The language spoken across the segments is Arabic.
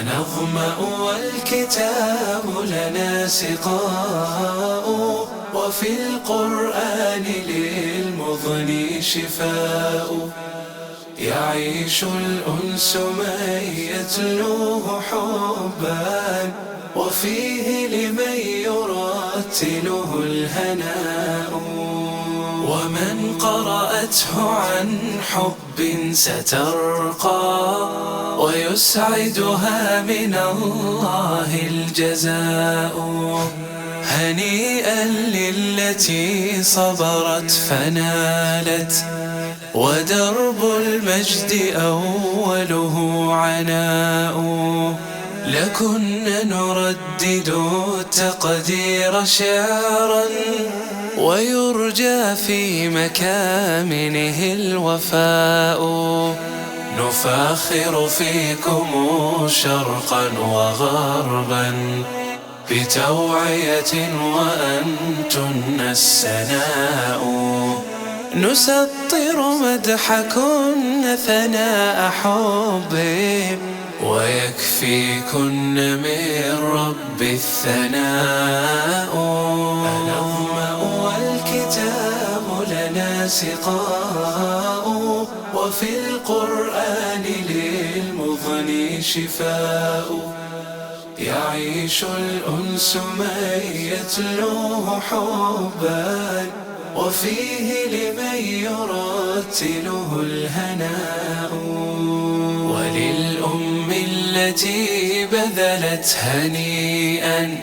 أنا أظمأ والكتاب لنا سقاء وفي القرآن للمضني شفاء. يعيش الأنس من يتلوه حبا وفيه لمن يرتله الهناء. ومن قرأته عن حب سترقى ويسعدها من الله الجزاء. هنيئا للتي صبرت فنالت ودرب المجد أوله عناء. لكن نردد التقدير شعرا ويرجى في مكامنه الوفاء. نفاخر فيكم شرقا وغربا بتوعية وأنتن السناء. نسطر مدحكن ثناء حب ويكفيكن من رب الثناء. الأظمأ والكتاب لنا سقاء. وفي القرآن للمضني شفاء. يعيش الأنس من يتلوه حبا. وفيه لمن يرتله الهناء. التي بذلت هنيئا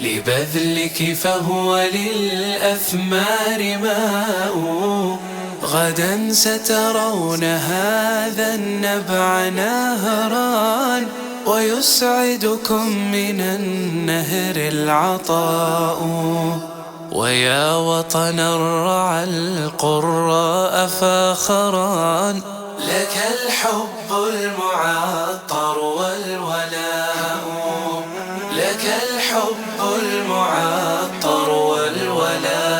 لبذلك فهو للأثمار ماء غدا سترون هذا النبع نهران ويسعدكم من النهر العطاء. ويا وطن الرعى القراء فاخران لك الحب المعطر والولاء. لك الحب المعطر والولاء.